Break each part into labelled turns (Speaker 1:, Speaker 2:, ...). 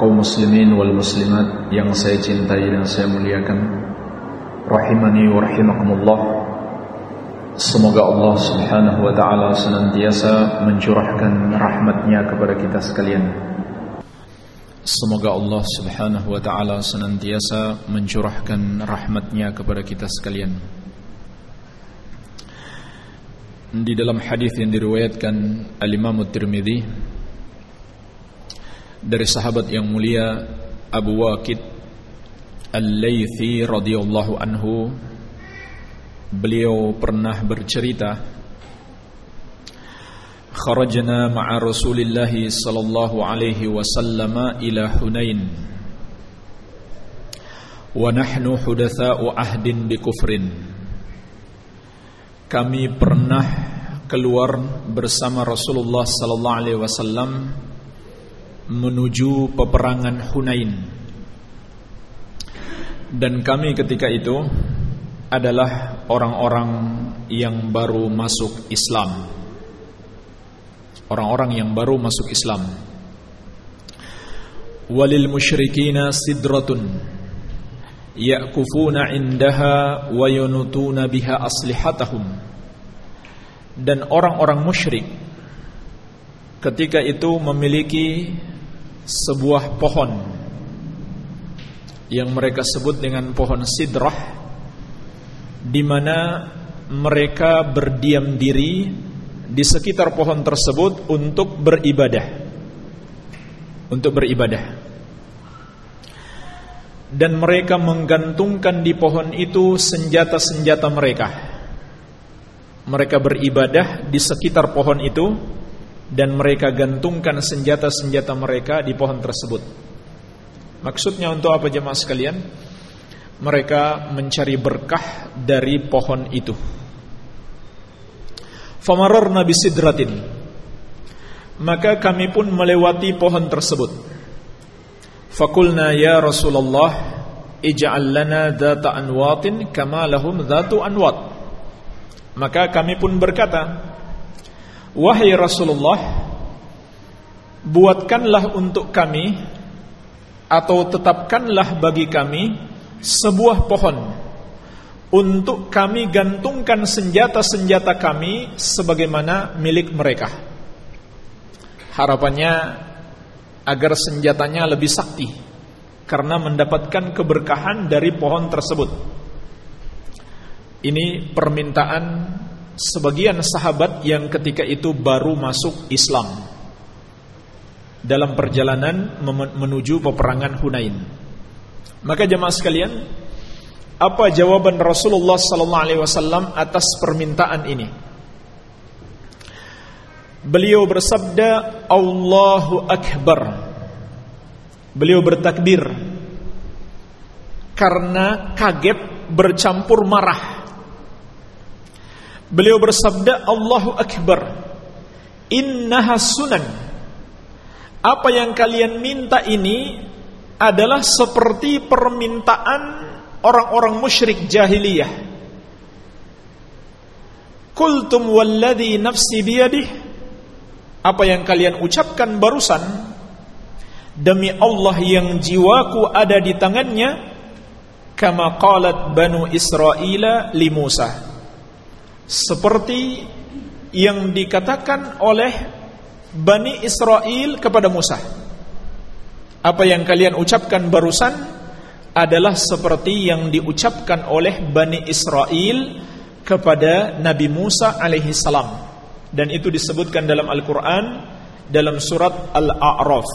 Speaker 1: kaum muslimin wal muslimat yang saya cintai dan saya muliakan. Rahimani wa rahimakumullah. Semoga Allah subhanahu wa ta'ala senantiasa mencurahkan rahmatnya kepada kita sekalian. Semoga Allah subhanahu wa ta'ala senantiasa mencurahkan rahmatnya kepada kita sekalian. Di dalam hadis yang diriwayatkan Al-Imam Tirmidzi dari sahabat yang mulia Abu Waqid Al-Laythi radhiyallahu anhu beliau pernah bercerita kharajna ma'a Rasulillah sallallahu alaihi wasallam ila Hunain. Wa nahnu hudatsa'u ahdin bi kufrin. Kami pernah keluar bersama Rasulullah sallallahu alaihi wasallam menuju peperangan Hunain. Dan kami ketika itu adalah orang-orang yang baru masuk Islam. Orang-orang yang baru masuk Islam. Walil musyrikina sidratun ya'kufuna indaha wa yunutuna biha aslihatahum. Dan orang-orang musyrik ketika itu memiliki sebuah pohon yang mereka sebut dengan pohon sidrah di mana mereka berdiam diri di sekitar pohon tersebut untuk beribadah. Untuk beribadah. Dan mereka menggantungkan di pohon itu senjata-senjata mereka. Mereka beribadah di sekitar pohon itu dan mereka gantungkan senjata-senjata mereka di pohon tersebut. Maksudnya untuk apa jemaah sekalian? Mereka mencari berkah dari pohon itu. Famararna bisidratin. Maka kami pun melewati pohon tersebut. Fakulna ya Rasulullah, ij'al lana dhata anwatin kama lahum dhatu anwat. Maka kami pun berkata, Wahai Rasulullah Buatkanlah untuk kami Atau tetapkanlah bagi kami Sebuah pohon Untuk kami gantungkan senjata-senjata kami Sebagaimana milik mereka. Harapannya Agar senjatanya lebih sakti Karena mendapatkan keberkahan dari pohon tersebut. Ini permintaan sebagian sahabat yang ketika itu baru masuk Islam dalam perjalanan menuju peperangan Hunain. Maka jemaah sekalian, apa jawaban Rasulullah sallallahu alaihi wasallam atas permintaan ini? Beliau bersabda, "Allahu akbar." Beliau bertakbir karena kaget bercampur marah Beliau bersabda Allahu Akbar. Innaha sunan. Apa yang kalian minta ini Adalah seperti permintaan Orang-orang musyrik jahiliyah. Kultum walladhi nafsi biyadih. Apa yang kalian ucapkan barusan Demi Allah yang jiwaku ada di tangannya Kama qalat banu Israel li Musa seperti yang dikatakan oleh Bani Israel kepada Musa. Apa yang kalian ucapkan barusan adalah seperti yang diucapkan oleh Bani Israel kepada Nabi Musa alaihi salam dan itu disebutkan dalam Al-Qur'an dalam surat Al-A'raf.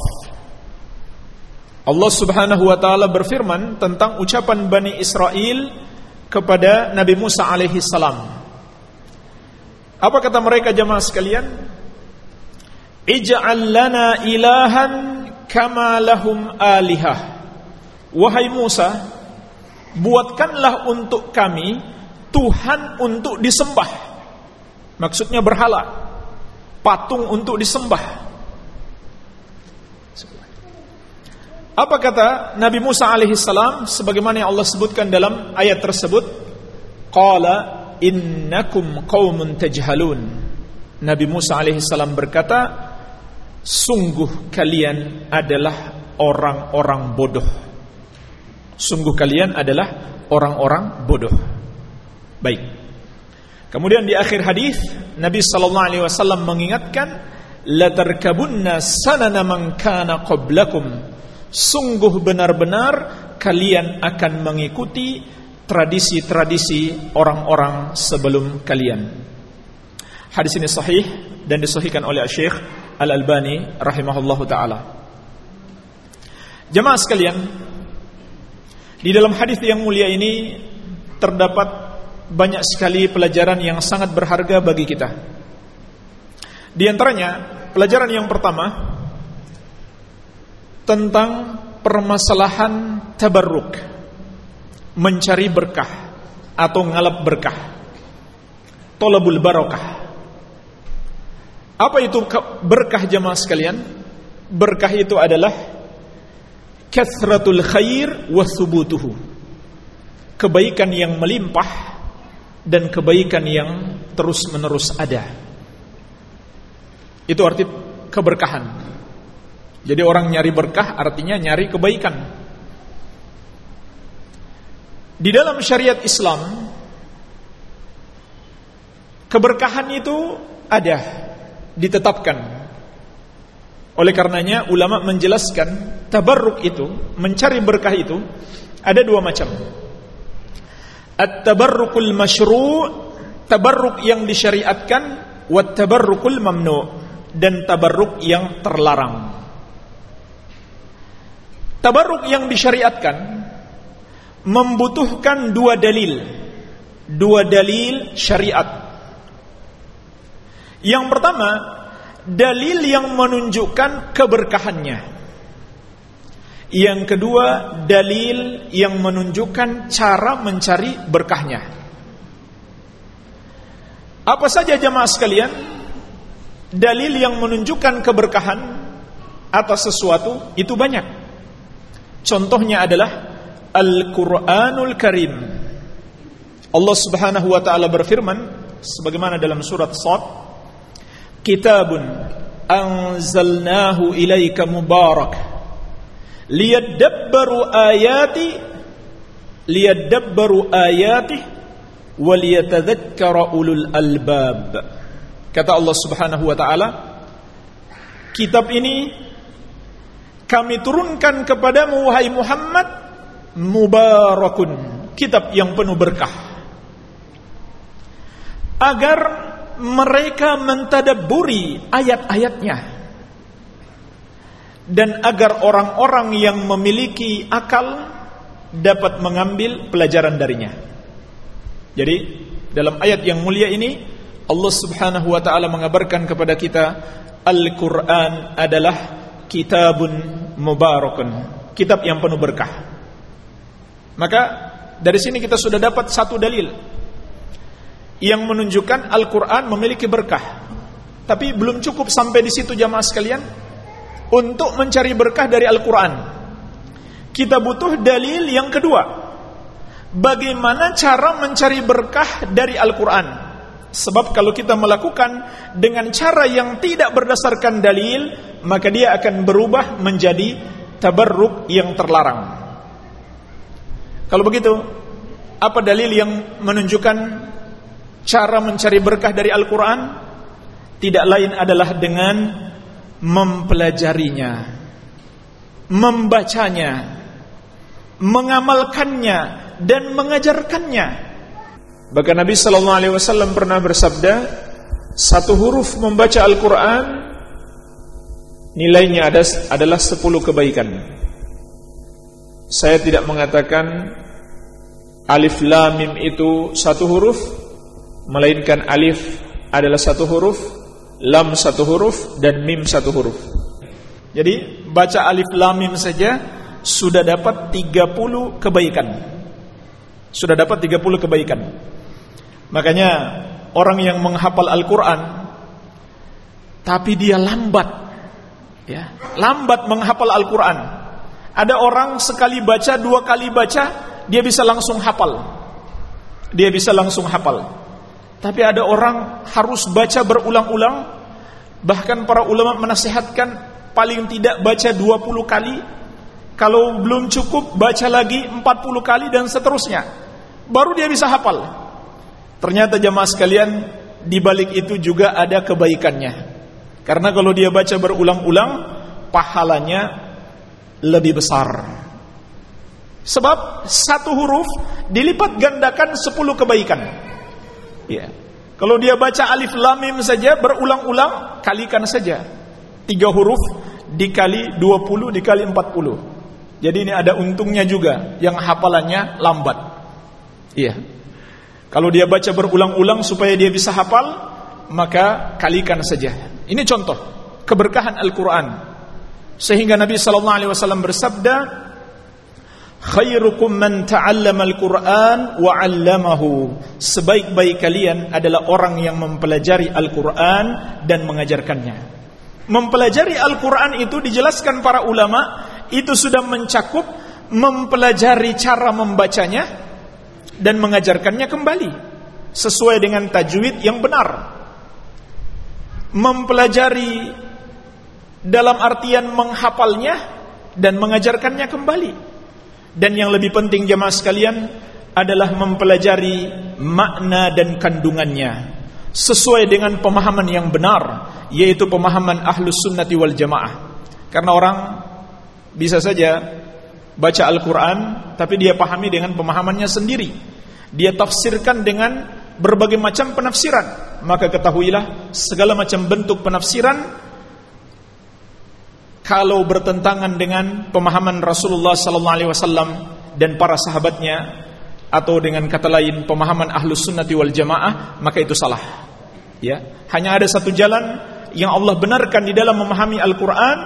Speaker 1: Allah Subhanahu wa taala berfirman tentang ucapan Bani Israel kepada Nabi Musa alaihi salam. Apa kata mereka jemaah sekalian? Ij'al lana ilahan kama lahum alihah Wahai Musa, buatkanlah untuk kami Tuhan untuk disembah. Maksudnya berhala, patung untuk disembah. Apa kata Nabi Musa alaihissalam sebagaimana yang Allah sebutkan dalam ayat tersebut? Qala innakum qaumun tajhalun. Nabi Musa alaihissalam berkata, sungguh kalian adalah orang-orang bodoh. Sungguh kalian adalah orang-orang bodoh. Baik. Kemudian di akhir hadis Nabi sallallahu alaihi wasallam mengingatkan la tarkabunna sanana man kana qablakum sungguh benar-benar kalian akan mengikuti tradisi-tradisi orang-orang sebelum kalian. Hadis ini sahih dan disahihkan oleh Syekh Al-Albani rahimahullahu taala. Jemaah sekalian, di dalam hadis yang mulia ini terdapat banyak sekali pelajaran yang sangat berharga bagi kita. Di antaranya, pelajaran yang pertama tentang permasalahan tabarruk mencari berkah atau ngalap berkah. Tolabul barokah. Apa itu berkah jemaah sekalian? Berkah itu adalah kathratul khair wa thubutuhu kebaikan yang melimpah dan kebaikan yang terus menerus ada. Itu arti keberkahan. Jadi orang nyari berkah artinya nyari kebaikan. Di dalam syariat Islam keberkahan itu ada ditetapkan. Oleh karenanya ulama menjelaskan tabarruk itu, mencari berkah itu ada dua macam. At-tabarrukul masyru' tabarruk yang disyariatkan wa tabarrukul mamnu' dan tabarruk yang terlarang. Tabarruk yang disyariatkan membutuhkan dua dalil. Dua dalil syariat. Yang pertama, dalil yang menunjukkan keberkahannya. Yang kedua, dalil yang menunjukkan cara mencari berkahnya. Apa saja jemaah sekalian? Dalil yang menunjukkan keberkahan atas sesuatu itu banyak. Contohnya adalah Al-Quranul Karim. Allah Subhanahu wa taala berfirman sebagaimana dalam surat Sad, "Kitabun anzalnahu ilaika mubarak liyadabbaru ayati liyadabbaru ayati waliyatadhakkara ulul albab." Kata Allah Subhanahu wa taala, kitab ini kami turunkan kepadamu wahai Muhammad mubarakun kitab yang penuh berkah agar mereka mentadaburi ayat-ayatnya dan agar orang-orang yang memiliki akal dapat mengambil pelajaran darinya. Jadi dalam ayat yang mulia ini Allah Subhanahu wa taala mengabarkan kepada kita Al-Qur'an adalah kitabun mubarakun, kitab yang penuh berkah. Maka dari sini kita sudah dapat satu dalil yang menunjukkan Al-Qur'an memiliki berkah. Tapi belum cukup sampai di situ jamaah sekalian untuk mencari berkah dari Al-Qur'an. Kita butuh dalil yang kedua. Bagaimana cara mencari berkah dari Al-Qur'an? Sebab kalau kita melakukan dengan cara yang tidak berdasarkan dalil, maka dia akan berubah menjadi tabarruk yang terlarang. Kalau begitu, apa dalil yang menunjukkan cara mencari berkah dari Al-Quran? Tidak lain adalah dengan mempelajarinya, membacanya, mengamalkannya, dan mengajarkannya. Bahkan Nabi sallallahu alaihi wasallam pernah bersabda, satu huruf membaca Al-Qur'an nilainya ada, adalah sepuluh kebaikan. Saya tidak mengatakan alif lam mim itu satu huruf, melainkan alif adalah satu huruf, lam satu huruf dan mim satu huruf. Jadi baca alif lam mim saja sudah dapat 30 kebaikan. Sudah dapat 30 kebaikan. Makanya orang yang menghafal Al-Qur'an tapi dia lambat ya, lambat menghafal Al-Qur'an. Ada orang sekali baca, dua kali baca, dia bisa langsung hafal. Dia bisa langsung hafal. Tapi ada orang harus baca berulang-ulang Bahkan para ulama menasihatkan paling tidak baca 20 kali. Kalau belum cukup baca lagi 40 kali dan seterusnya. Baru dia bisa hafal. Ternyata jamaah sekalian di balik itu juga ada kebaikannya. Karena kalau dia baca berulang-ulang pahalanya lebih besar. Sebab satu huruf dilipat gandakan 10 kebaikan. Ya. Kalau dia baca alif lam mim saja berulang-ulang, kalikan saja. Tiga huruf dikali 20 dikali 40. Jadi ini ada untungnya juga yang hafalannya lambat. Iya. Kalau dia baca berulang-ulang supaya dia bisa hafal, maka kalikan saja. Ini contoh keberkahan Al-Qur'an. Sehingga Nabi sallallahu alaihi wasallam bersabda, khairukum man ta'allama al-Qur'an wa 'allamahu. Sebaik-baik kalian adalah orang yang mempelajari Al-Qur'an dan mengajarkannya. Mempelajari Al-Qur'an itu dijelaskan para ulama itu sudah mencakup mempelajari cara membacanya dan mengajarkannya kembali sesuai dengan tajwid yang benar. Mempelajari dalam artian menghafalnya dan mengajarkannya kembali. Dan yang lebih penting jemaah sekalian adalah mempelajari makna dan kandungannya sesuai dengan pemahaman yang benar yaitu pemahaman ahlus sunnati wal jamaah. Karena orang bisa saja baca Al-Quran tapi dia pahami dengan pemahamannya sendiri. Dia tafsirkan dengan berbagai macam penafsiran. Maka ketahuilah segala macam bentuk penafsiran kalau bertentangan dengan pemahaman Rasulullah sallallahu alaihi wasallam dan para sahabatnya atau dengan kata lain pemahaman ahlus sunnati wal jamaah maka itu salah. Ya hanya ada satu jalan yang Allah benarkan di dalam memahami Al-Quran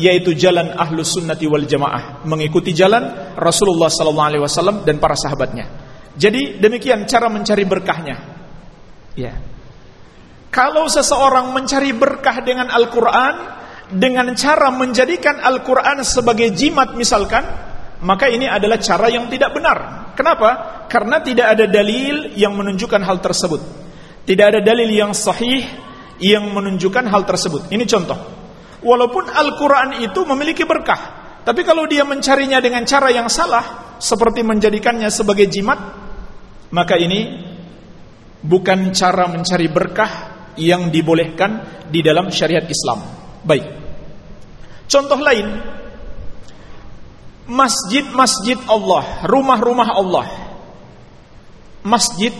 Speaker 1: yaitu jalan ahlus sunnati wal jamaah mengikuti jalan Rasulullah sallallahu alaihi wasallam dan para sahabatnya. Jadi demikian cara mencari berkahnya. Ya. Kalau seseorang mencari berkah dengan Al-Quran dengan cara menjadikan Al-Quran sebagai jimat misalkan, maka ini adalah cara yang tidak benar. Kenapa? Karena tidak ada dalil yang menunjukkan hal tersebut. Tidak ada dalil yang sahih yang menunjukkan hal tersebut. Ini contoh. Walaupun Al-Quran itu memiliki berkah, tapi kalau dia mencarinya dengan cara yang salah, seperti menjadikannya sebagai jimat, maka ini bukan cara mencari berkah yang dibolehkan di dalam syariat Islam. Baik. Contoh lain, masjid-masjid Allah, rumah-rumah Allah. Masjid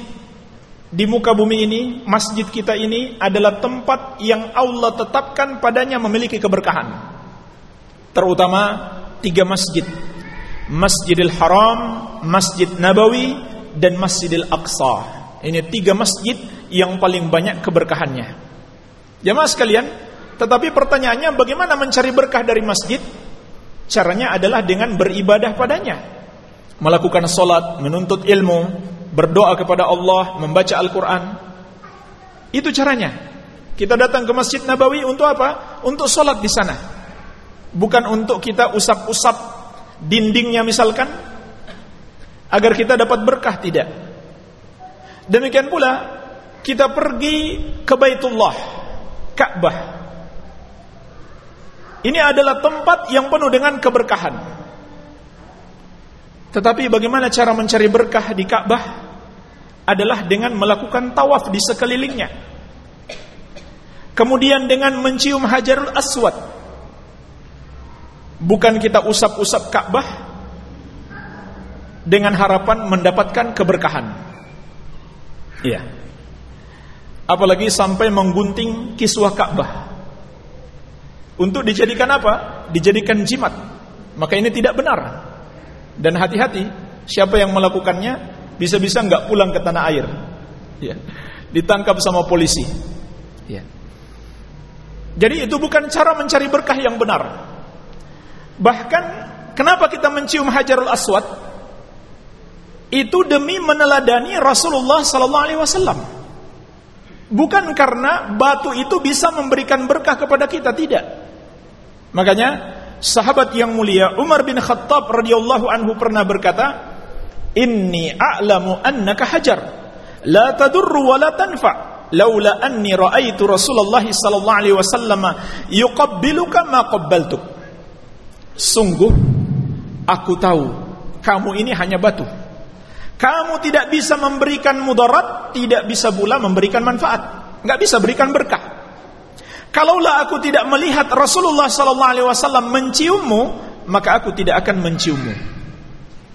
Speaker 1: di muka bumi ini, masjid kita ini adalah tempat yang Allah tetapkan padanya memiliki keberkahan. Terutama tiga masjid. Masjidil Haram, Masjid Nabawi, dan Masjidil Aqsa. Ini tiga masjid yang paling banyak keberkahannya. Jamaah sekalian, tetapi pertanyaannya bagaimana mencari berkah dari masjid? Caranya adalah dengan beribadah padanya. Melakukan solat, menuntut ilmu, berdoa kepada Allah, membaca Al-Quran. Itu caranya. Kita datang ke Masjid Nabawi untuk apa? Untuk solat di sana. Bukan untuk kita usap-usap dindingnya misalkan. Agar kita dapat berkah, tidak. Demikian pula, kita pergi ke Baitullah, Ka'bah. Ini adalah tempat yang penuh dengan keberkahan. Tetapi bagaimana cara mencari berkah di Ka'bah? Adalah dengan melakukan tawaf di sekelilingnya. Kemudian dengan mencium Hajarul Aswad. Bukan kita usap-usap Ka'bah dengan harapan mendapatkan keberkahan. Iya. Apalagi sampai menggunting kiswah Ka'bah. Untuk dijadikan apa? Dijadikan jimat. Maka ini tidak benar. Dan hati-hati, siapa yang melakukannya bisa-bisa nggak pulang ke tanah air. Ya. Ditangkap sama polisi. Ya. Jadi itu bukan cara mencari berkah yang benar. Bahkan kenapa kita mencium Hajarul Aswad? Itu demi meneladani Rasulullah wasallam. Bukan karena batu itu bisa memberikan berkah kepada kita, tidak. Makanya sahabat yang mulia Umar bin Khattab radhiyallahu anhu pernah berkata, "Inni a'lamu annaka hajar, la tadurru wa la tanfa." Laula anni ra'aitu Rasulullah sallallahu alaihi wasallam yuqabbiluka ma qabbaltuk. Sungguh aku tahu kamu ini hanya batu kamu tidak bisa memberikan mudarat, tidak bisa pula memberikan manfaat. Nggak bisa berikan berkah. Kalaulah aku tidak melihat Rasulullah sallallahu alaihi wasallam menciummu, maka aku tidak akan menciummu.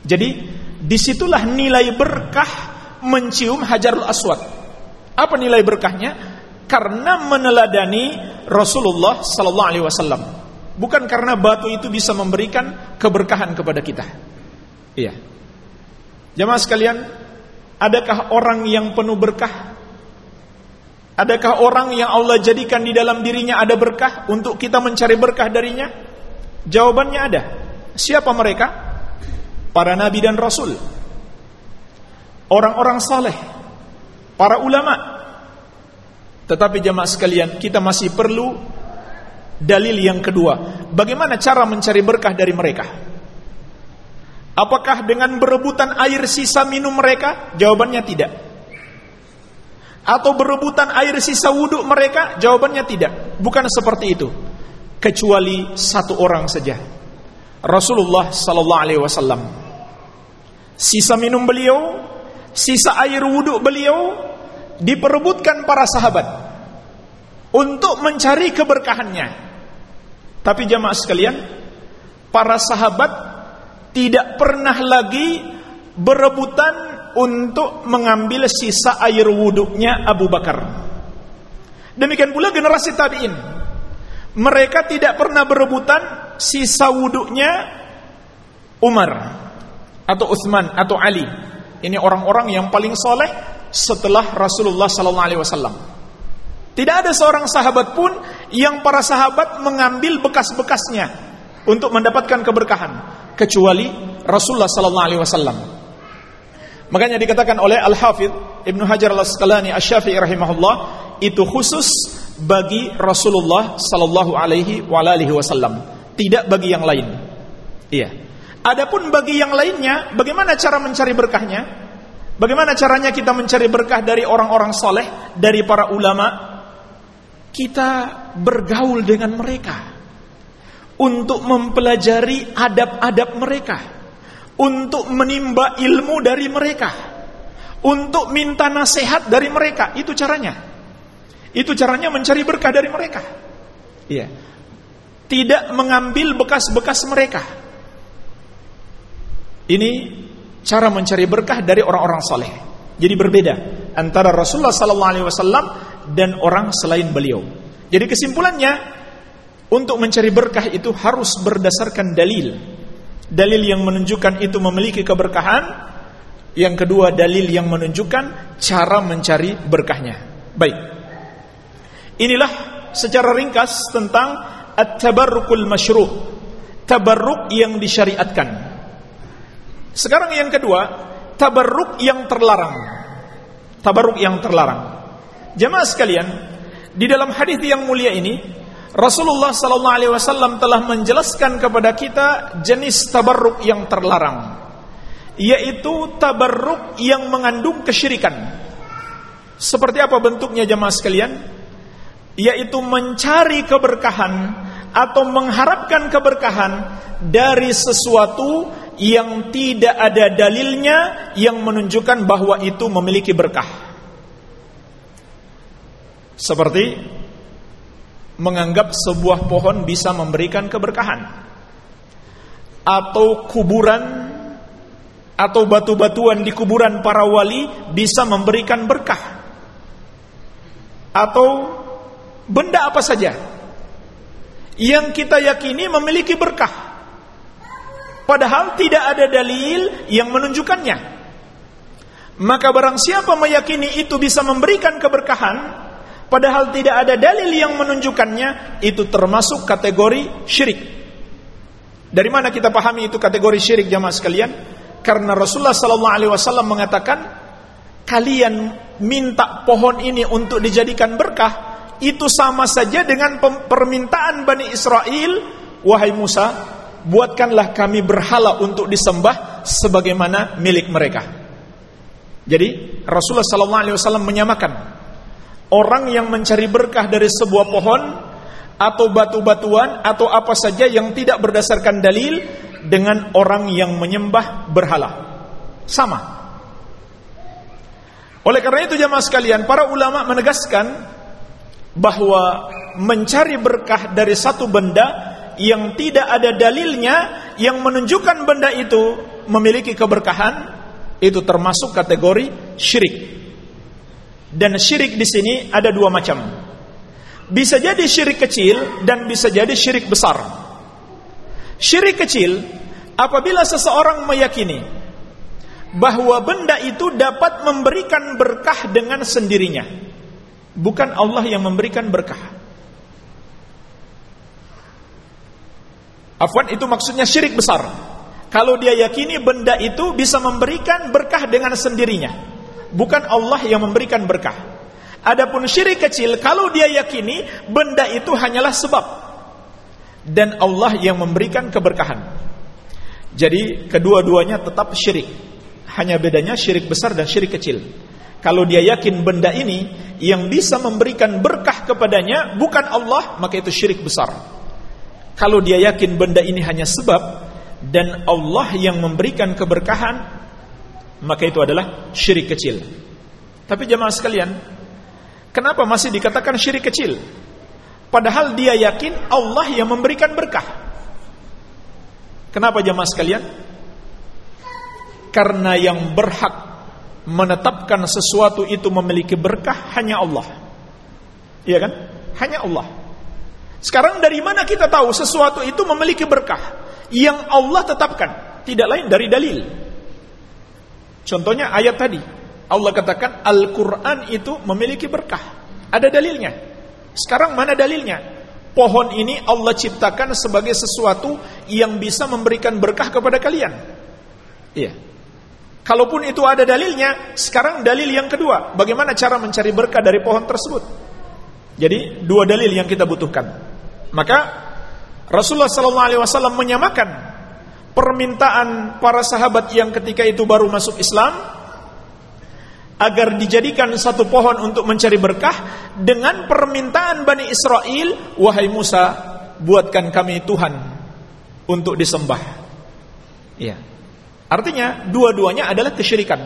Speaker 1: Jadi, di situlah nilai berkah mencium Hajarul Aswad. Apa nilai berkahnya? Karena meneladani Rasulullah sallallahu alaihi wasallam. Bukan karena batu itu bisa memberikan keberkahan kepada kita. Iya. Jemaah sekalian, adakah orang yang penuh berkah? Adakah orang yang Allah jadikan di dalam dirinya ada berkah untuk kita mencari berkah darinya? Jawabannya ada. Siapa mereka? Para nabi dan rasul. Orang-orang saleh, para ulama. Tetapi jemaah sekalian, kita masih perlu dalil yang kedua. Bagaimana cara mencari berkah dari mereka? Apakah dengan berebutan air sisa minum mereka? Jawabannya tidak. Atau berebutan air sisa wudhu mereka? Jawabannya tidak. Bukan seperti itu. Kecuali satu orang saja. Rasulullah sallallahu alaihi wasallam. Sisa minum beliau, sisa air wudhu beliau diperebutkan para sahabat untuk mencari keberkahannya. Tapi jamaah sekalian, para sahabat tidak pernah lagi berebutan untuk mengambil sisa air wuduknya Abu Bakar. Demikian pula generasi tabi'in. Mereka tidak pernah berebutan sisa wuduknya Umar atau Uthman atau Ali. Ini orang-orang yang paling soleh setelah Rasulullah sallallahu alaihi wasallam. Tidak ada seorang sahabat pun yang para sahabat mengambil bekas-bekasnya untuk mendapatkan keberkahan kecuali Rasulullah sallallahu alaihi wasallam. Makanya dikatakan oleh Al-Hafidh Ibnu Hajar Al-Asqalani Asy-Syafi'i rahimahullah itu khusus bagi Rasulullah sallallahu alaihi wa alihi wasallam, tidak bagi yang lain. Iya. Adapun bagi yang lainnya, bagaimana cara mencari berkahnya? Bagaimana caranya kita mencari berkah dari orang-orang soleh, dari para ulama? Kita bergaul dengan mereka untuk mempelajari adab-adab mereka, untuk menimba ilmu dari mereka, untuk minta nasihat dari mereka. Itu caranya. Itu caranya mencari berkah dari mereka. Iya. Tidak mengambil bekas-bekas mereka. Ini cara mencari berkah dari orang-orang soleh. Jadi berbeda antara Rasulullah SAW dan orang selain beliau. Jadi kesimpulannya untuk mencari berkah itu harus berdasarkan dalil. Dalil yang menunjukkan itu memiliki keberkahan. Yang kedua dalil yang menunjukkan cara mencari berkahnya. Baik. Inilah secara ringkas tentang at-tabarrukul masyru'. Tabarruk yang disyariatkan. Sekarang yang kedua, tabarruk yang terlarang. Tabarruk yang terlarang. Jemaah sekalian, di dalam hadis yang mulia ini Rasulullah sallallahu alaihi wasallam telah menjelaskan kepada kita jenis tabarruk yang terlarang yaitu tabarruk yang mengandung kesyirikan. Seperti apa bentuknya jemaah sekalian? Yaitu mencari keberkahan atau mengharapkan keberkahan dari sesuatu yang tidak ada dalilnya yang menunjukkan bahwa itu memiliki berkah. Seperti menganggap sebuah pohon bisa memberikan keberkahan. Atau kuburan atau batu-batuan di kuburan para wali bisa memberikan berkah. Atau benda apa saja yang kita yakini memiliki berkah. Padahal tidak ada dalil yang menunjukkannya. Maka barang siapa meyakini itu bisa memberikan keberkahan padahal tidak ada dalil yang menunjukkannya itu termasuk kategori syirik. Dari mana kita pahami itu kategori syirik jamaah sekalian? Karena Rasulullah sallallahu alaihi wasallam mengatakan kalian minta pohon ini untuk dijadikan berkah itu sama saja dengan permintaan Bani Israel. Wahai Musa buatkanlah kami berhala untuk disembah sebagaimana milik mereka. Jadi Rasulullah wasallam menyamakan orang yang mencari berkah dari sebuah pohon atau batu-batuan atau apa saja yang tidak berdasarkan dalil dengan orang yang menyembah berhala. Sama. Oleh karena itu jemaah sekalian, para ulama menegaskan bahwa mencari berkah dari satu benda yang tidak ada dalilnya yang menunjukkan benda itu memiliki keberkahan itu termasuk kategori syirik. Dan syirik di sini ada dua macam. Bisa jadi syirik kecil dan bisa jadi syirik besar. Syirik kecil apabila seseorang meyakini bahwa benda itu dapat memberikan berkah dengan sendirinya. Bukan Allah yang memberikan berkah. Afwan itu maksudnya syirik besar. Kalau dia yakini benda itu bisa memberikan berkah dengan sendirinya. Bukan Allah yang memberikan berkah. Adapun syirik kecil kalau dia yakini benda itu hanyalah sebab dan Allah yang memberikan keberkahan. Jadi kedua-duanya tetap syirik. Hanya bedanya syirik besar dan syirik kecil. Kalau dia yakin benda ini yang bisa memberikan berkah kepadanya bukan Allah, maka itu syirik besar. Kalau dia yakin benda ini hanya sebab dan Allah yang memberikan keberkahan, maka itu adalah syirik kecil. Tapi jemaah sekalian, Kenapa masih dikatakan syirik kecil? Padahal dia yakin Allah yang memberikan berkah. Kenapa jemaah sekalian? Karena yang berhak menetapkan sesuatu itu memiliki berkah hanya Allah. Iya kan? Hanya Allah. Sekarang dari mana kita tahu sesuatu itu memiliki berkah? Yang Allah tetapkan, tidak lain dari dalil. Contohnya ayat tadi, Allah katakan Al-Quran itu memiliki berkah. Ada dalilnya. Sekarang mana dalilnya? Pohon ini Allah ciptakan sebagai sesuatu yang bisa memberikan berkah kepada kalian. Iya. Kalaupun itu ada dalilnya, sekarang dalil yang kedua, bagaimana cara mencari berkah dari pohon tersebut? Jadi dua dalil yang kita butuhkan. Maka Rasulullah SAW menyamakan permintaan para sahabat yang ketika itu baru masuk Islam agar dijadikan satu pohon untuk mencari berkah dengan permintaan Bani Israel, wahai Musa, buatkan kami Tuhan untuk disembah. Ya. Artinya dua-duanya adalah kesyirikan.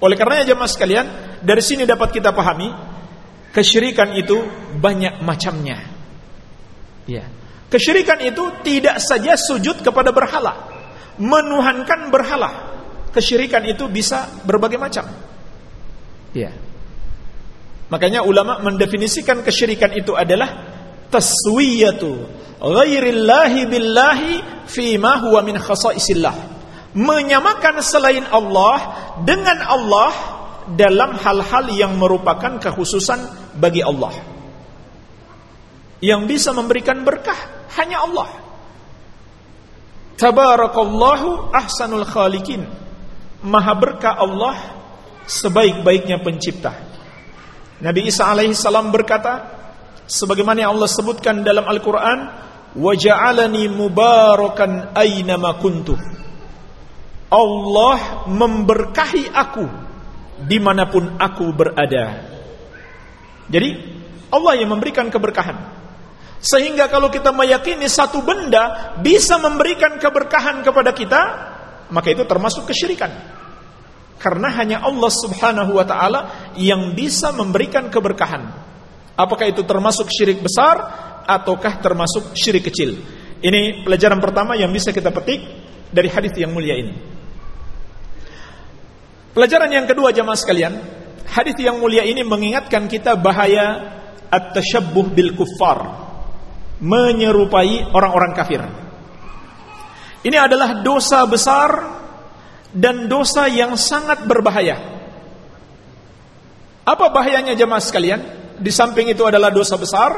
Speaker 1: Oleh karenanya jemaah sekalian, dari sini dapat kita pahami kesyirikan itu banyak macamnya. Ya. Kesyirikan itu tidak saja sujud kepada berhala, menuhankan berhala. Kesyirikan itu bisa berbagai macam. Ya. Makanya ulama mendefinisikan kesyirikan itu adalah taswiyatu ghairillahi billahi fi ma huwa min khasaisillah. Menyamakan selain Allah dengan Allah dalam hal-hal yang merupakan kekhususan bagi Allah. Yang bisa memberikan berkah hanya Allah. Tabarakallahu ahsanul khaliqin. Maha berkah Allah sebaik-baiknya pencipta. Nabi Isa alaihi salam berkata sebagaimana yang Allah sebutkan dalam Al-Qur'an, "Wa ja'alani mubarakan aina kuntu." Allah memberkahi aku di mana pun aku berada. Jadi Allah yang memberikan keberkahan. Sehingga kalau kita meyakini satu benda bisa memberikan keberkahan kepada kita, maka itu termasuk kesyirikan. Karena hanya Allah subhanahu wa ta'ala yang bisa memberikan keberkahan. Apakah itu termasuk syirik besar ataukah termasuk syirik kecil? Ini pelajaran pertama yang bisa kita petik dari hadis yang mulia ini. Pelajaran yang kedua jamaah sekalian, hadis yang mulia ini mengingatkan kita bahaya at-tashabbuh bil kuffar, menyerupai orang-orang kafir. Ini adalah dosa besar dan dosa yang sangat berbahaya. Apa bahayanya jemaah sekalian? Di samping itu adalah dosa besar,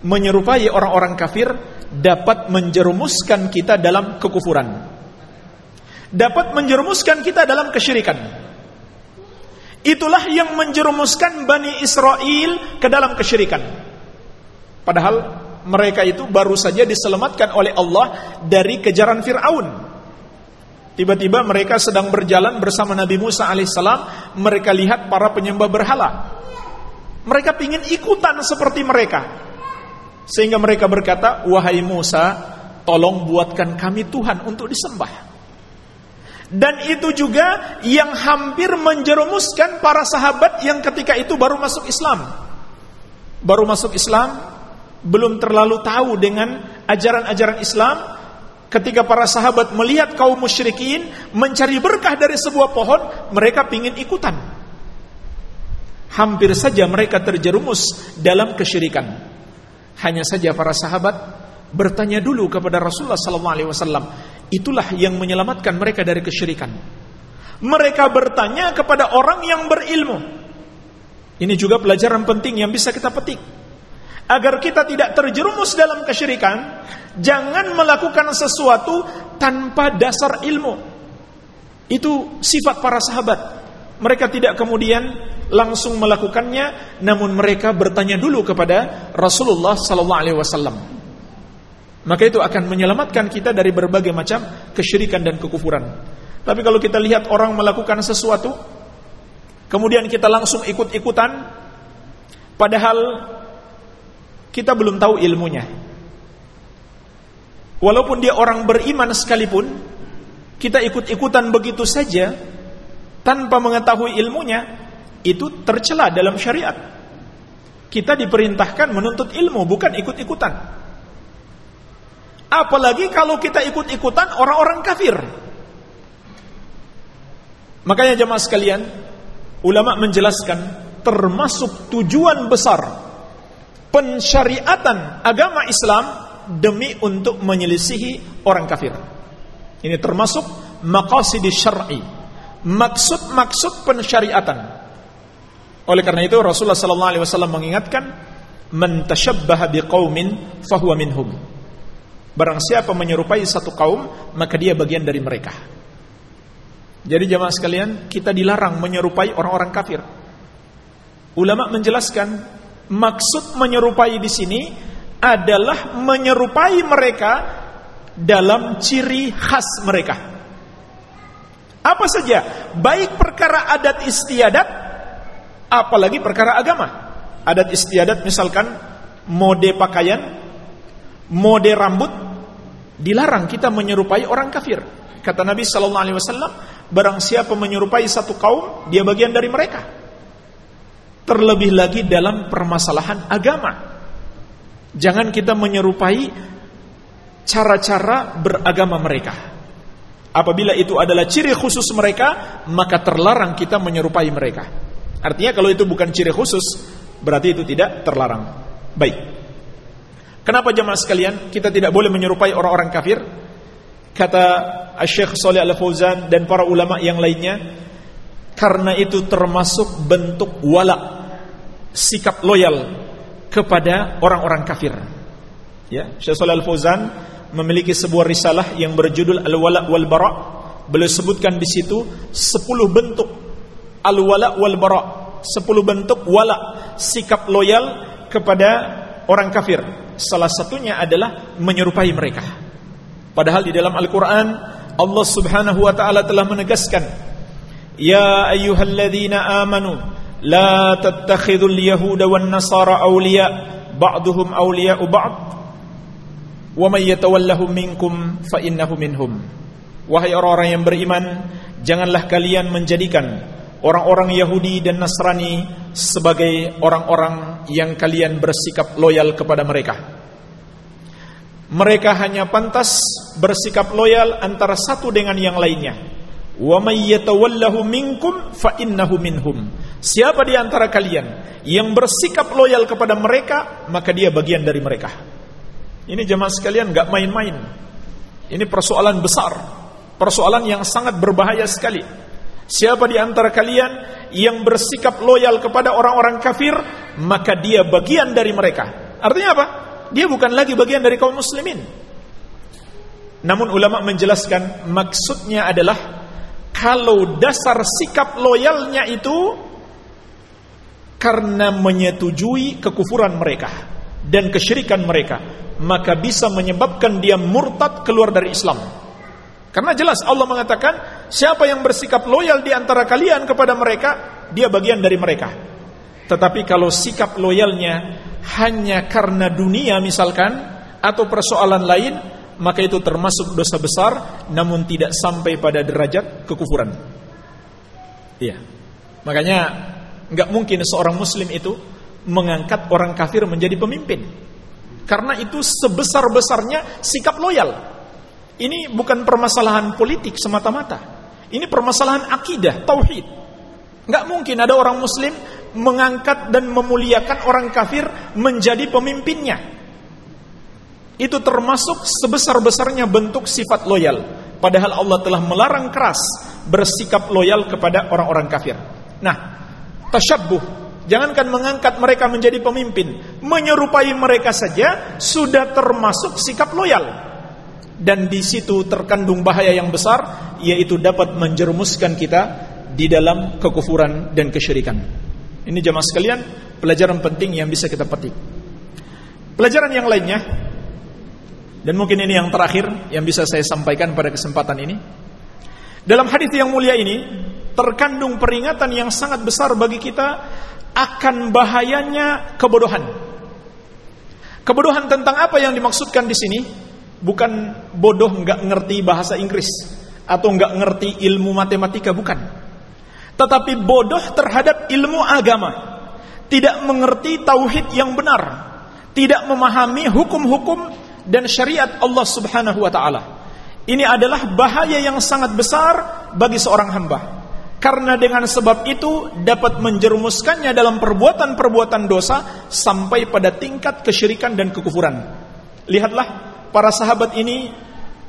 Speaker 1: menyerupai orang-orang kafir dapat menjerumuskan kita dalam kekufuran. Dapat menjerumuskan kita dalam kesyirikan. Itulah yang menjerumuskan Bani Israel ke dalam kesyirikan. Padahal mereka itu baru saja diselamatkan oleh Allah dari kejaran Fir'aun. Tiba-tiba mereka sedang berjalan bersama Nabi Musa alaihissalam. Mereka lihat para penyembah berhala. Mereka ingin ikutan seperti mereka. Sehingga mereka berkata, "Wahai Musa, tolong buatkan kami Tuhan untuk disembah." Dan itu juga yang hampir menjerumuskan para sahabat yang ketika itu baru masuk Islam. Baru masuk Islam, belum terlalu tahu dengan ajaran-ajaran Islam. Ketika para sahabat melihat kaum musyrikin mencari berkah dari sebuah pohon, mereka ingin ikutan. Hampir saja mereka terjerumus dalam kesyirikan. Hanya saja para sahabat bertanya dulu kepada Rasulullah wasallam. Itulah yang menyelamatkan mereka dari kesyirikan. Mereka bertanya kepada orang yang berilmu. Ini juga pelajaran penting yang bisa kita petik. Agar kita tidak terjerumus dalam kesyirikan, jangan melakukan sesuatu tanpa dasar ilmu. Itu sifat para sahabat. Mereka tidak kemudian langsung melakukannya namun mereka bertanya dulu kepada Rasulullah sallallahu alaihi wasallam. Maka itu akan menyelamatkan kita dari berbagai macam kesyirikan dan kekufuran. Tapi kalau kita lihat orang melakukan sesuatu kemudian kita langsung ikut-ikutan padahal kita belum tahu ilmunya. Walaupun dia orang beriman sekalipun, kita ikut-ikutan begitu saja tanpa mengetahui ilmunya, itu tercela dalam syariat. Kita diperintahkan menuntut ilmu bukan ikut-ikutan. Apalagi kalau kita ikut-ikutan orang-orang kafir. Makanya jemaah sekalian, ulama menjelaskan termasuk tujuan besar pensyariatan agama Islam demi untuk menyelisihi orang kafir. Ini termasuk maqasid syar'i. Maksud-maksud pensyariatan. Oleh karena itu Rasulullah sallallahu alaihi wasallam mengingatkan man tashabbaha biqaumin fahuwa minhum. Barang siapa menyerupai satu kaum, maka dia bagian dari mereka. Jadi jemaah sekalian, kita dilarang menyerupai orang-orang kafir. Ulama menjelaskan maksud menyerupai di sini adalah menyerupai mereka dalam ciri khas mereka. Apa saja, baik perkara adat istiadat apalagi perkara agama. Adat istiadat misalkan mode pakaian, mode rambut dilarang kita menyerupai orang kafir. Kata Nabi sallallahu alaihi wasallam, barang siapa menyerupai satu kaum, dia bagian dari mereka. Terlebih lagi dalam permasalahan agama. Jangan kita menyerupai cara-cara beragama mereka. Apabila itu adalah ciri khusus mereka, maka terlarang kita menyerupai mereka. Artinya kalau itu bukan ciri khusus, berarti itu tidak terlarang. Baik. Kenapa jemaah sekalian kita tidak boleh menyerupai orang-orang kafir? Kata Syekh Saleh Al-Fauzan dan para ulama yang lainnya, karena itu termasuk bentuk wala, sikap loyal kepada orang-orang kafir. Ya, Syekh Saleh Al-Fauzan memiliki sebuah risalah yang berjudul Al-Wala wal Bara. Beliau sebutkan di situ 10 bentuk al-wala wal bara, 10 bentuk wala, sikap loyal kepada orang kafir. Salah satunya adalah menyerupai mereka. Padahal di dalam Al-Qur'an Allah Subhanahu wa taala telah menegaskan, "Ya ayyuhalladzina amanu la tattakhidul yahuda wan nasara awliya ba'duhum awliya'u ba'd wa may yatawallahum minkum fa innahu minhum." Wahai orang-orang yang beriman, janganlah kalian menjadikan orang-orang Yahudi dan Nasrani sebagai orang-orang yang kalian bersikap loyal kepada mereka. Mereka hanya pantas bersikap loyal antara satu dengan yang lainnya. Wa may yatawallahu fa innahu. Siapa di antara kalian yang bersikap loyal kepada mereka, maka dia bagian dari mereka. Ini jemaah sekalian enggak main-main. Ini persoalan besar, persoalan yang sangat berbahaya sekali. Siapa di antara kalian yang bersikap loyal kepada orang-orang kafir, maka dia bagian dari mereka. Artinya apa? dia bukan lagi bagian dari kaum muslimin. Namun ulama menjelaskan maksudnya adalah kalau dasar sikap loyalnya itu karena menyetujui kekufuran mereka dan kesyirikan mereka, maka bisa menyebabkan dia murtad keluar dari Islam. Karena jelas Allah mengatakan, siapa yang bersikap loyal di antara kalian kepada mereka, dia bagian dari mereka. Tetapi kalau sikap loyalnya hanya karena dunia misalkan atau persoalan lain, maka itu termasuk dosa besar namun tidak sampai pada derajat kekufuran. Iya. Makanya nggak mungkin seorang muslim itu mengangkat orang kafir menjadi pemimpin. Karena itu sebesar-besarnya sikap loyal. Ini bukan permasalahan politik semata-mata. Ini permasalahan akidah, tauhid. Nggak mungkin ada orang muslim mengangkat dan memuliakan orang kafir menjadi pemimpinnya. Itu termasuk sebesar-besarnya bentuk sifat loyal. Padahal Allah telah melarang keras bersikap loyal kepada orang-orang kafir. Nah, tasyabbuh Jangankan mengangkat mereka menjadi pemimpin, menyerupai mereka saja sudah termasuk sikap loyal. Dan di situ terkandung bahaya yang besar, yaitu dapat menjerumuskan kita di dalam kekufuran dan kesyirikan. Ini jamaah sekalian, pelajaran penting yang bisa kita petik. Pelajaran yang lainnya, dan mungkin ini yang terakhir yang bisa saya sampaikan pada kesempatan ini. Dalam hadis yang mulia ini terkandung peringatan yang sangat besar bagi kita akan bahayanya kebodohan. Kebodohan tentang apa yang dimaksudkan di sini bukan bodoh nggak ngerti bahasa Inggris atau nggak ngerti ilmu matematika bukan. Tetapi bodoh terhadap ilmu agama, tidak mengerti tauhid yang benar, tidak memahami hukum-hukum dan syariat Allah Subhanahu wa taala. Ini adalah bahaya yang sangat besar bagi seorang hamba. Karena dengan sebab itu dapat menjerumuskannya dalam perbuatan-perbuatan dosa sampai pada tingkat kesyirikan dan kekufuran. Lihatlah para sahabat ini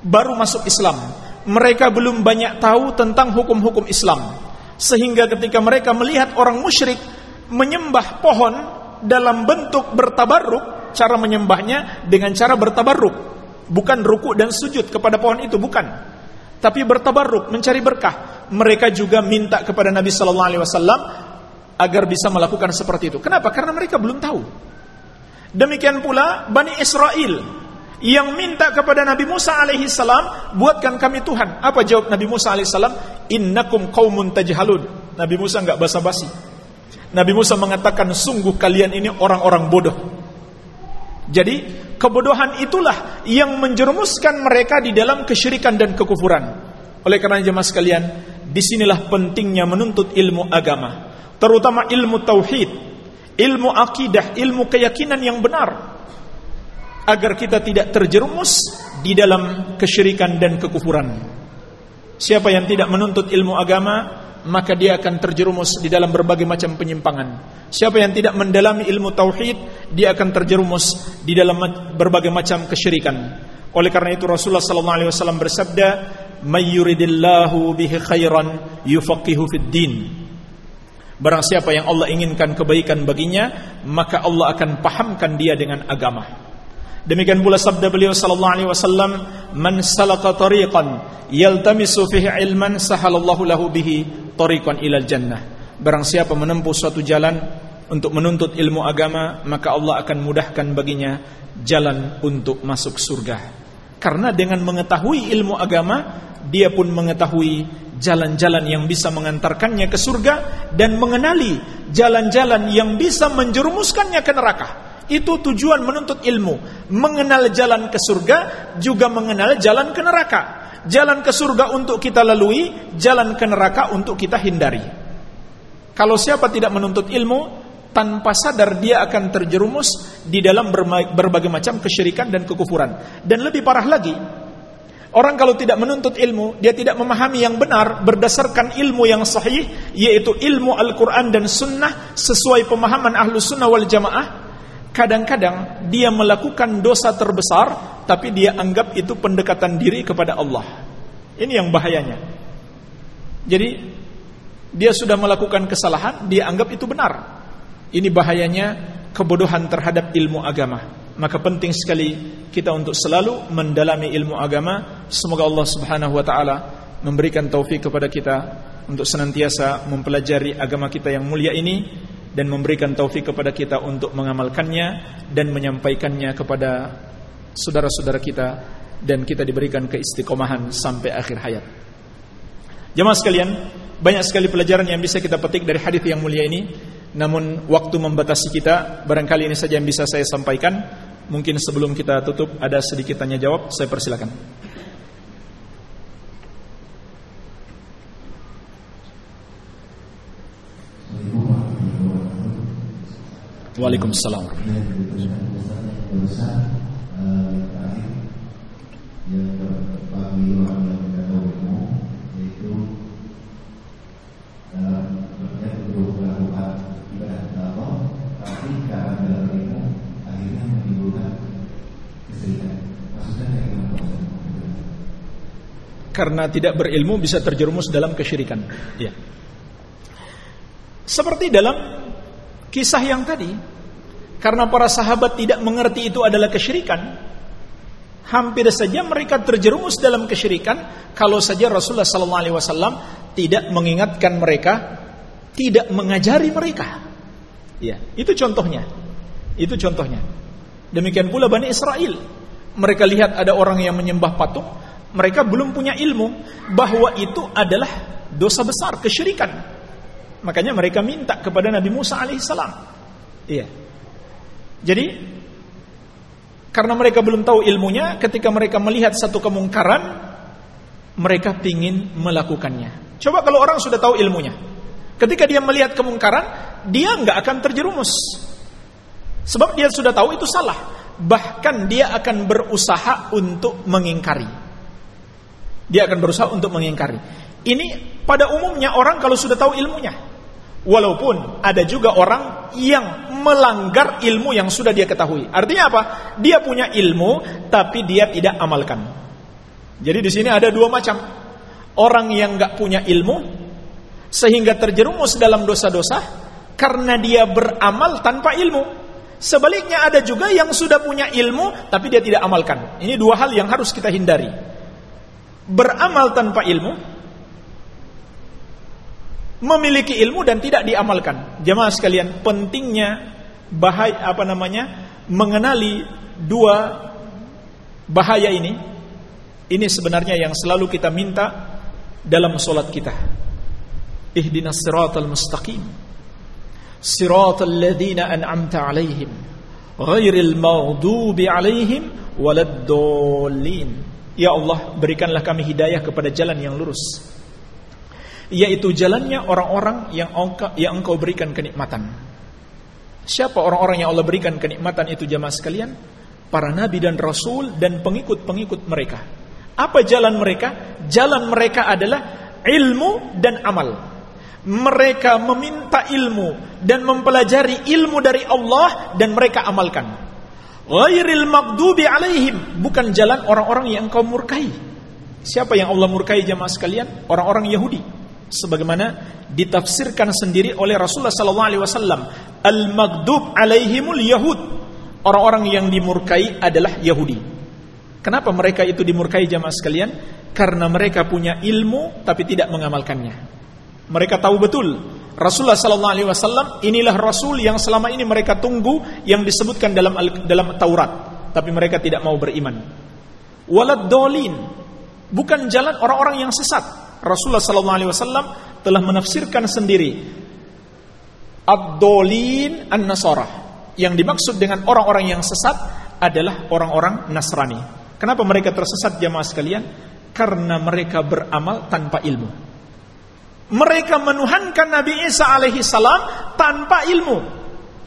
Speaker 1: baru masuk Islam. Mereka belum banyak tahu tentang hukum-hukum Islam. Sehingga ketika mereka melihat orang musyrik menyembah pohon dalam bentuk bertabarruk, cara menyembahnya dengan cara bertabarruk. Bukan ruku dan sujud kepada pohon itu, bukan. Tapi bertabarruk, mencari berkah. Mereka juga minta kepada Nabi Sallallahu Alaihi Wasallam agar bisa melakukan seperti itu. Kenapa? Karena mereka belum tahu. Demikian pula Bani Israel yang minta kepada Nabi Musa alaihi salam, buatkan kami Tuhan. Apa jawab Nabi Musa alaihi salam? Innakum qaumun tajhalun. Nabi Musa enggak basa-basi. Nabi Musa mengatakan, sungguh kalian ini orang-orang bodoh. Jadi kebodohan itulah yang menjerumuskan mereka di dalam kesyirikan dan kekufuran. Oleh karena jemaah sekalian, di sinilah pentingnya menuntut ilmu agama, terutama ilmu tauhid, ilmu akidah, ilmu keyakinan yang benar, agar kita tidak terjerumus di dalam kesyirikan dan kekufuran. Siapa yang tidak menuntut ilmu agama, maka dia akan terjerumus di dalam berbagai macam penyimpangan. Siapa yang tidak mendalami ilmu tauhid, dia akan terjerumus di dalam berbagai macam kesyirikan. Oleh karena itu Rasulullah sallallahu alaihi wasallam bersabda, "May yuridillahu bihi khairan yufaqihu fid din." Barang siapa yang Allah inginkan kebaikan baginya, maka Allah akan pahamkan dia dengan agama. Demikian pula sabda beliau sallallahu alaihi wasallam, "Man salaka tariqan yaltamisu fihi ilman sahalallahu lahu bihi tariqan ilal jannah." Barang siapa menempuh suatu jalan untuk menuntut ilmu agama, maka Allah akan mudahkan baginya jalan untuk masuk surga. Karena dengan mengetahui ilmu agama, dia pun mengetahui jalan-jalan yang bisa mengantarkannya ke surga dan mengenali jalan-jalan yang bisa menjerumuskannya ke neraka. Itu tujuan menuntut ilmu. Mengenal jalan ke surga juga mengenal jalan ke neraka. Jalan ke surga untuk kita lalui, jalan ke neraka untuk kita hindari. Kalau siapa tidak menuntut ilmu, tanpa sadar dia akan terjerumus di dalam berbagai macam kesyirikan dan kekufuran. Dan lebih parah lagi, orang kalau tidak menuntut ilmu, dia tidak memahami yang benar berdasarkan ilmu yang sahih, yaitu ilmu Al-Quran dan Sunnah sesuai pemahaman ahlu sunnah wal jamaah, Kadang-kadang dia melakukan dosa terbesar tapi dia anggap itu pendekatan diri kepada Allah. Ini yang bahayanya. Jadi dia sudah melakukan kesalahan, dia anggap itu benar. Ini bahayanya kebodohan terhadap ilmu agama. Maka penting sekali kita untuk selalu mendalami ilmu agama. Semoga Allah Subhanahu wa taala memberikan taufik kepada kita untuk senantiasa mempelajari agama kita yang mulia ini dan memberikan taufik kepada kita untuk mengamalkannya dan menyampaikannya kepada saudara-saudara kita dan kita diberikan keistiqomahan sampai akhir hayat. Jemaah sekalian, banyak sekali pelajaran yang bisa kita petik dari hadis yang mulia ini. Namun waktu membatasi kita, barangkali ini saja yang bisa saya sampaikan. Mungkin sebelum kita tutup ada sedikit tanya jawab, saya persilakan. Waalaikumsalam. Karena tidak berilmu bisa terjerumus dalam kesyirikan. Ya. Seperti dalam kisah yang tadi, karena para sahabat tidak mengerti itu adalah kesyirikan, hampir saja mereka terjerumus dalam kesyirikan kalau saja Rasulullah SAW tidak mengingatkan mereka, tidak mengajari mereka. Ya, itu contohnya. Itu contohnya. Demikian pula Bani Israel. Mereka lihat ada orang yang menyembah patung, mereka belum punya ilmu bahwa itu adalah dosa besar, kesyirikan. Makanya mereka minta kepada Nabi Musa alaihissalam. Iya. Jadi karena mereka belum tahu ilmunya, ketika mereka melihat satu kemungkaran, mereka ingin melakukannya. Coba kalau orang sudah tahu ilmunya, ketika dia melihat kemungkaran, dia nggak akan terjerumus, sebab dia sudah tahu itu salah. Bahkan dia akan berusaha untuk mengingkari. Dia akan berusaha untuk mengingkari. Ini pada umumnya orang kalau sudah tahu ilmunya, Walaupun ada juga orang yang melanggar ilmu yang sudah dia ketahui. Artinya apa? Dia punya ilmu tapi dia tidak amalkan. Jadi di sini ada dua macam. Orang yang nggak punya ilmu sehingga terjerumus dalam dosa-dosa karena dia beramal tanpa ilmu. Sebaliknya ada juga yang sudah punya ilmu tapi dia tidak amalkan. Ini dua hal yang harus kita hindari. Beramal tanpa ilmu memiliki ilmu dan tidak diamalkan. Jemaah sekalian, pentingnya bahaya apa namanya? mengenali dua bahaya ini. Ini sebenarnya yang selalu kita minta dalam solat kita. Ihdinas siratal mustaqim. Siratal ladzina an'amta 'alaihim ghairil maghdubi 'alaihim waladdallin. Ya Allah, berikanlah kami hidayah kepada jalan yang lurus yaitu jalannya orang-orang yang engkau, yang engkau berikan kenikmatan. Siapa orang-orang yang Allah berikan kenikmatan itu jamaah sekalian? Para nabi dan rasul dan pengikut-pengikut mereka. Apa jalan mereka? Jalan mereka adalah ilmu dan amal. Mereka meminta ilmu dan mempelajari ilmu dari Allah dan mereka amalkan. Ghairil maghdubi alaihim, bukan jalan orang-orang yang engkau murkai. Siapa yang Allah murkai jamaah sekalian? Orang-orang Yahudi sebagaimana ditafsirkan sendiri oleh Rasulullah sallallahu alaihi wasallam al-maghdub alaihimul yahud. Orang-orang yang dimurkai adalah Yahudi. Kenapa mereka itu dimurkai jamaah sekalian? Karena mereka punya ilmu tapi tidak mengamalkannya. Mereka tahu betul Rasulullah sallallahu alaihi wasallam inilah rasul yang selama ini mereka tunggu yang disebutkan dalam dalam Taurat tapi mereka tidak mau beriman. Walad dolin bukan jalan orang-orang yang sesat Rasulullah sallallahu alaihi wasallam telah menafsirkan sendiri ad-dolin an-nasara. Yang dimaksud dengan orang-orang yang sesat adalah orang-orang Nasrani. Kenapa mereka tersesat jamaah sekalian? Karena mereka beramal tanpa ilmu. Mereka menuhankan Nabi Isa alaihi salam tanpa ilmu.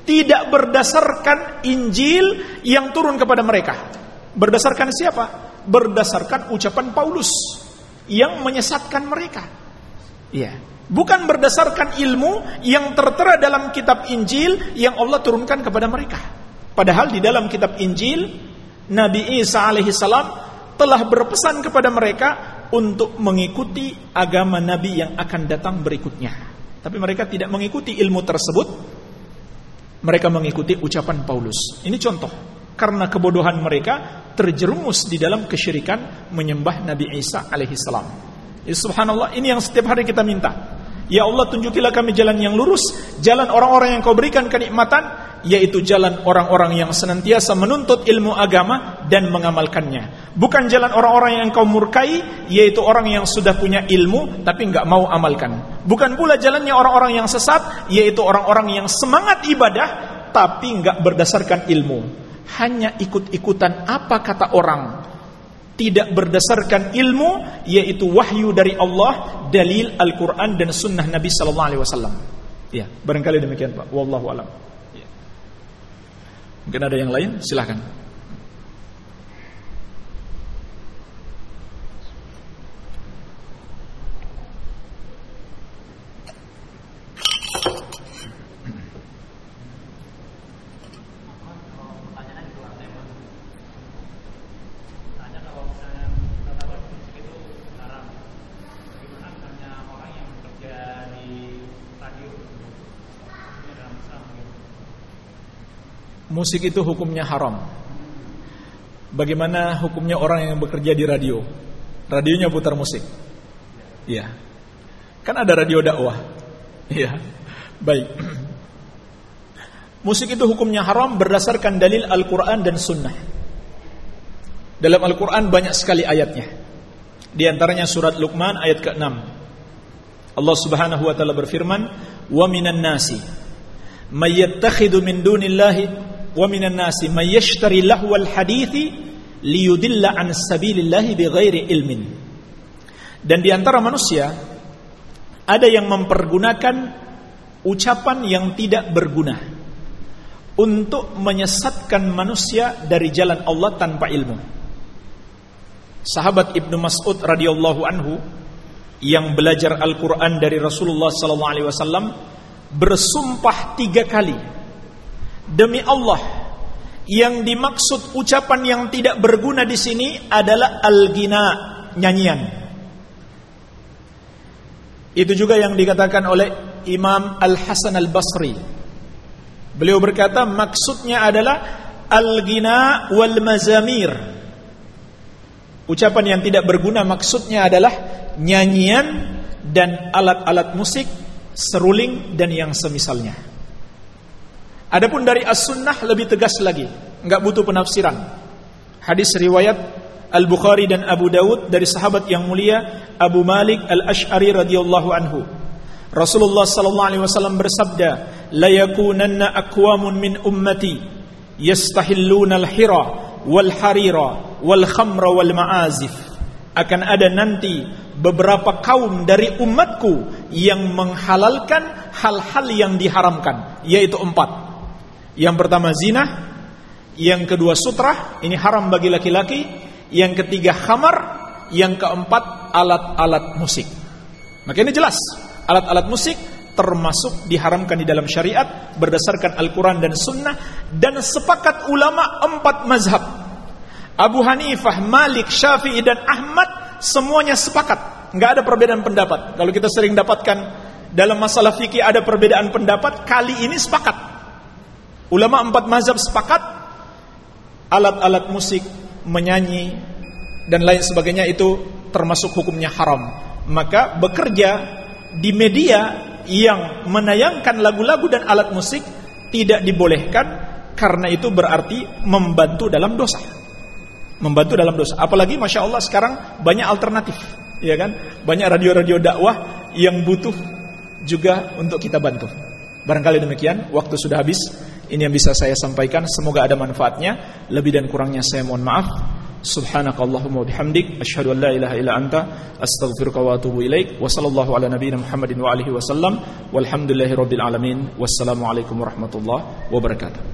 Speaker 1: Tidak berdasarkan Injil yang turun kepada mereka. Berdasarkan siapa? Berdasarkan ucapan Paulus yang menyesatkan mereka. Iya. Bukan berdasarkan ilmu yang tertera dalam kitab Injil yang Allah turunkan kepada mereka. Padahal di dalam kitab Injil Nabi Isa alaihi salam telah berpesan kepada mereka untuk mengikuti agama Nabi yang akan datang berikutnya. Tapi mereka tidak mengikuti ilmu tersebut. Mereka mengikuti ucapan Paulus. Ini contoh. Karena kebodohan mereka terjerumus di dalam kesyirikan menyembah Nabi Isa alaihi salam. Ya subhanallah, ini yang setiap hari kita minta. Ya Allah tunjukilah kami jalan yang lurus, jalan orang-orang yang kau berikan kenikmatan, yaitu jalan orang-orang yang senantiasa menuntut ilmu agama dan mengamalkannya. Bukan jalan orang-orang yang kau murkai, yaitu orang yang sudah punya ilmu tapi nggak mau amalkan. Bukan pula jalannya orang-orang yang sesat, yaitu orang-orang yang semangat ibadah tapi nggak berdasarkan ilmu. Hanya ikut-ikutan apa kata orang tidak berdasarkan ilmu yaitu wahyu dari Allah, dalil Al-Qur'an dan sunnah Nabi sallallahu alaihi wasallam. Ya, barangkali demikian Pak. Wallahu alam. Ya. Mungkin ada yang lain? Silahkan. Musik itu hukumnya haram. Bagaimana hukumnya orang yang bekerja di radio? Radionya putar musik. Iya. Kan ada radio dakwah. Iya. Baik. Musik itu hukumnya haram berdasarkan dalil Al-Quran dan Sunnah. Dalam Al-Quran banyak sekali ayatnya. Di antaranya surat Luqman ayat ke-6. Allah Subhanahu wa taala berfirman, "Wa minan nasi may yattakhidhu min dunillahi wa minan nasi may yashtari lahwal hadithi liyudilla an sabilillahi bighairi ilmin. Dan di antara manusia ada yang mempergunakan ucapan yang tidak berguna untuk menyesatkan manusia dari jalan Allah tanpa ilmu. Sahabat Ibnu Mas'ud radhiyallahu anhu yang belajar Al-Qur'an dari Rasulullah sallallahu alaihi wasallam bersumpah tiga kali Demi Allah, yang dimaksud ucapan yang tidak berguna di sini adalah al-gina, nyanyian. Itu juga yang dikatakan oleh Imam Al-Hasan Al-Basri. Beliau berkata maksudnya adalah al-gina wal mazamir. Ucapan yang tidak berguna maksudnya adalah nyanyian dan alat-alat musik, seruling dan yang semisalnya. Adapun dari as-sunnah lebih tegas lagi, enggak butuh penafsiran. Hadis riwayat Al-Bukhari dan Abu Dawud dari sahabat yang mulia Abu Malik Al-Asy'ari radhiyallahu anhu. Rasulullah sallallahu alaihi wasallam bersabda, "La yakunanna aqwamun min ummati yastahilluna al-hira wal harira wal khamra wal ma'azif." Akan ada nanti beberapa kaum dari umatku yang menghalalkan hal-hal yang diharamkan, yaitu empat. Yang pertama zina, yang kedua sutra, ini haram bagi laki-laki, yang ketiga khamar, yang keempat alat-alat musik. Maka ini jelas, alat-alat musik termasuk diharamkan di dalam syariat berdasarkan Al-Quran dan Sunnah dan sepakat ulama empat mazhab. Abu Hanifah, Malik, Syafi'i dan Ahmad semuanya sepakat, nggak ada perbedaan pendapat. Kalau kita sering dapatkan dalam masalah fikih ada perbedaan pendapat, kali ini sepakat. Ulama empat mazhab sepakat alat-alat musik, menyanyi dan lain sebagainya itu termasuk hukumnya haram. Maka bekerja di media yang menayangkan lagu-lagu dan alat musik tidak dibolehkan karena itu berarti membantu dalam dosa. Membantu dalam dosa. Apalagi masya Allah sekarang banyak alternatif, ya kan? Banyak radio-radio dakwah yang butuh juga untuk kita bantu. Barangkali demikian, waktu sudah habis. Ini yang bisa saya sampaikan, semoga ada manfaatnya. Lebih dan kurangnya saya mohon maaf. Subhanakallahumma bihamdik asyhadu an la ilaha illa anta astaghfiruka wa atubu ilaik. Wa sallallahu ala nabiyyina Muhammadin wa alihi wasallam. Walhamdulillahirabbil alamin. Wassalamu alaikum warahmatullahi wabarakatuh.